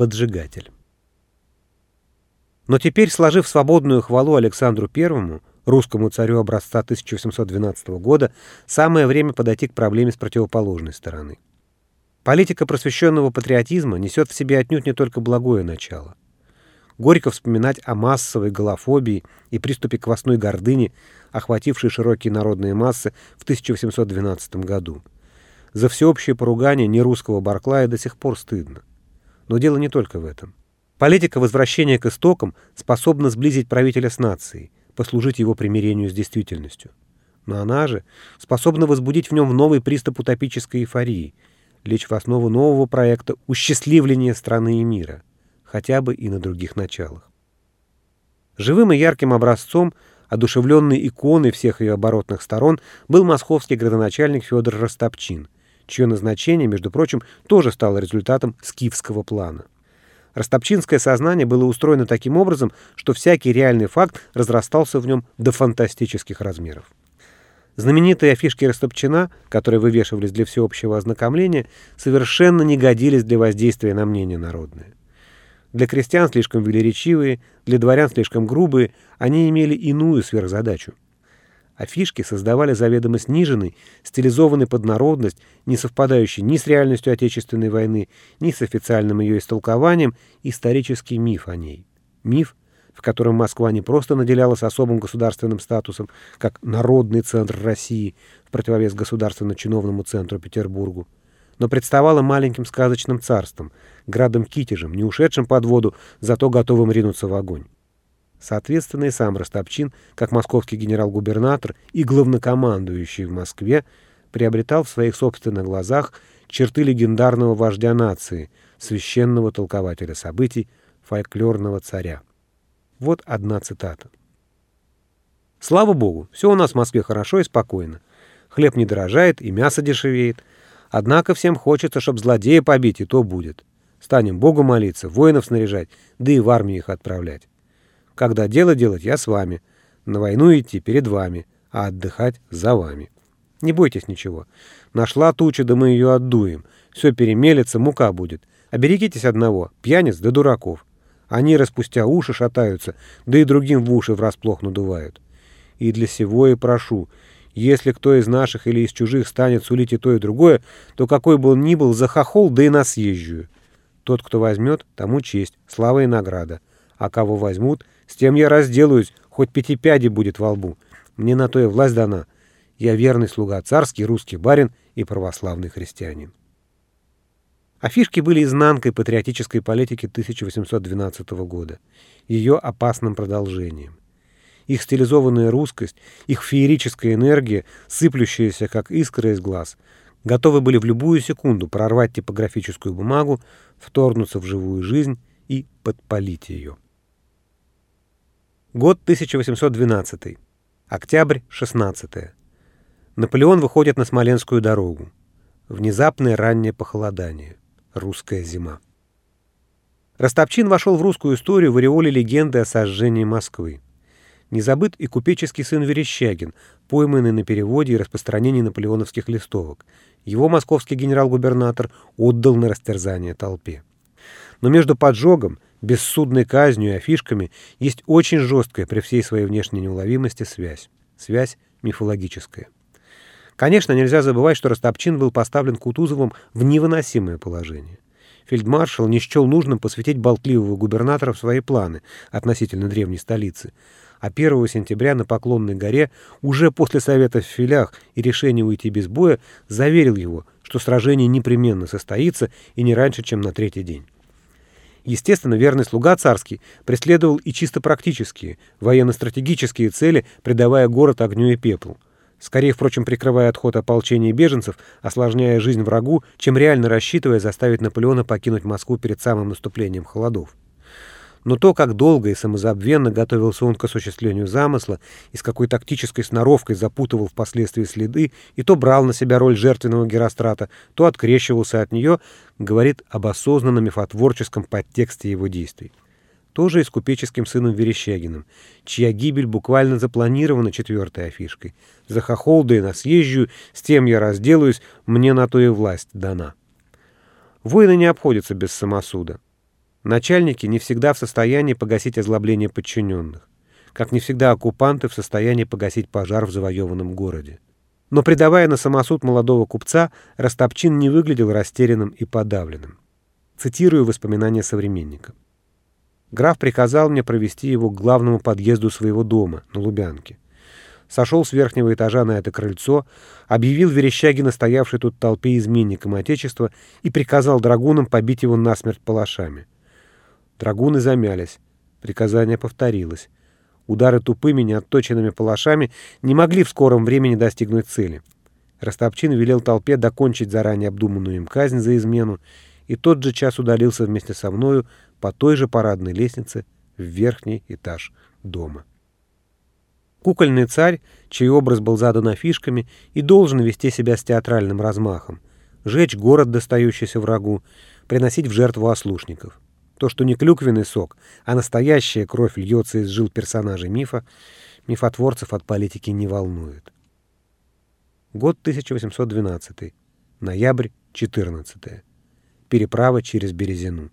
поджигатель. Но теперь, сложив свободную хвалу Александру Первому, русскому царю образца 1812 года, самое время подойти к проблеме с противоположной стороны. Политика просвещенного патриотизма несет в себе отнюдь не только благое начало. Горько вспоминать о массовой голофобии и приступе квасной гордыни, охватившей широкие народные массы в 1812 году. За всеобщее поругание нерусского Барклая до сих пор стыдно. Но дело не только в этом. Политика возвращения к истокам способна сблизить правителя с нацией, послужить его примирению с действительностью. Но она же способна возбудить в нем новый приступ утопической эйфории, лечь в основу нового проекта «Усчастливление страны и мира», хотя бы и на других началах. Живым и ярким образцом, одушевленной иконой всех ее оборотных сторон, был московский градоначальник Федор Растопчин, чье назначение, между прочим, тоже стало результатом скифского плана. Растопчинское сознание было устроено таким образом, что всякий реальный факт разрастался в нем до фантастических размеров. Знаменитые афишки Растопчина, которые вывешивались для всеобщего ознакомления, совершенно не годились для воздействия на мнение народное. Для крестьян слишком велеречивые, для дворян слишком грубые, они имели иную сверхзадачу — Афишки создавали заведомо сниженный, стилизованный под народность, не совпадающий ни с реальностью Отечественной войны, ни с официальным ее истолкованием, исторический миф о ней. Миф, в котором Москва не просто наделялась особым государственным статусом, как народный центр России в противовес государственно-чиновному центру Петербургу, но представала маленьким сказочным царством, градом-китежем, не ушедшим под воду, зато готовым ринуться в огонь. Соответственно, и сам Ростопчин, как московский генерал-губернатор и главнокомандующий в Москве, приобретал в своих собственных глазах черты легендарного вождя нации, священного толкователя событий, фольклорного царя. Вот одна цитата. «Слава Богу, все у нас в Москве хорошо и спокойно. Хлеб не дорожает и мясо дешевеет. Однако всем хочется, чтоб злодея побить, и то будет. Станем Богу молиться, воинов снаряжать, да и в армию их отправлять. Когда дело делать, я с вами. На войну идти перед вами, а отдыхать за вами. Не бойтесь ничего. Нашла туча, да мы ее отдуем. Все перемелется, мука будет. Оберегитесь одного, пьяниц да дураков. Они, распустя уши, шатаются, да и другим в уши врасплох надувают. И для сего и прошу, если кто из наших или из чужих станет сулить и то, и другое, то какой бы он ни был, захохол, да и на съезжую. Тот, кто возьмет, тому честь, слава и награда. А кого возьмут, с тем я разделаюсь, хоть пятипяди будет во лбу. Мне на то и власть дана. Я верный слуга царский, русский барин и православный христианин. Афишки были изнанкой патриотической политики 1812 года, ее опасным продолжением. Их стилизованная русскость, их феерическая энергия, сыплющаяся как искры из глаз, готовы были в любую секунду прорвать типографическую бумагу, вторгнуться в живую жизнь и подпалить ее. Год 1812. Октябрь 16. Наполеон выходит на Смоленскую дорогу. Внезапное раннее похолодание. Русская зима. Ростопчин вошел в русскую историю в ореоле легенды о сожжении Москвы. Не забыт и купеческий сын Верещагин, пойманный на переводе и распространении наполеоновских листовок. Его московский генерал-губернатор отдал на растерзание толпе. Но между поджогом бессудной казнью и афишками есть очень жесткая при всей своей внешней неуловимости связь. Связь мифологическая. Конечно, нельзя забывать, что Ростопчин был поставлен Кутузовым в невыносимое положение. Фельдмаршал не счел нужным посвятить болтливого губернатора в свои планы относительно древней столицы. А 1 сентября на Поклонной горе, уже после совета в филях и решения уйти без боя, заверил его, что сражение непременно состоится и не раньше, чем на третий день. Естественно, верный слуга царский преследовал и чисто практические, военно-стратегические цели, придавая город огню и пеплу. Скорее, впрочем, прикрывая отход ополчения беженцев, осложняя жизнь врагу, чем реально рассчитывая заставить Наполеона покинуть Москву перед самым наступлением холодов. Но то, как долго и самозабвенно готовился он к осуществлению замысла и с какой тактической сноровкой запутывал впоследствии следы, и то брал на себя роль жертвенного Герострата, то открещивался от нее, говорит об осознанном мифотворческом подтексте его действий. Тоже и с купеческим сыном Верещагиным, чья гибель буквально запланирована четвертой афишкой. За хохолда и на съезжую, с тем я разделаюсь, мне на то и власть дана. Войны не обходятся без самосуда. Начальники не всегда в состоянии погасить озлобление подчиненных, как не всегда оккупанты в состоянии погасить пожар в завоеванном городе. Но, предавая на самосуд молодого купца, Растопчин не выглядел растерянным и подавленным. Цитирую воспоминания современника. Граф приказал мне провести его к главному подъезду своего дома на Лубянке. Сошел с верхнего этажа на это крыльцо, объявил Верещагина, стоявшей тут толпе изменником Отечества, и приказал драгунам побить его насмерть палашами. Драгуны замялись. Приказание повторилось. Удары тупыми, неотточенными палашами не могли в скором времени достигнуть цели. Растопчин велел толпе докончить заранее обдуманную им казнь за измену, и тот же час удалился вместе со мною по той же парадной лестнице в верхний этаж дома. Кукольный царь, чей образ был задан афишками, и должен вести себя с театральным размахом, жечь город, достающийся врагу, приносить в жертву ослушников. То, что не клюквенный сок, а настоящая кровь льется из жил персонажей мифа, мифотворцев от политики не волнует. Год 1812. Ноябрь 14. Переправа через Березину.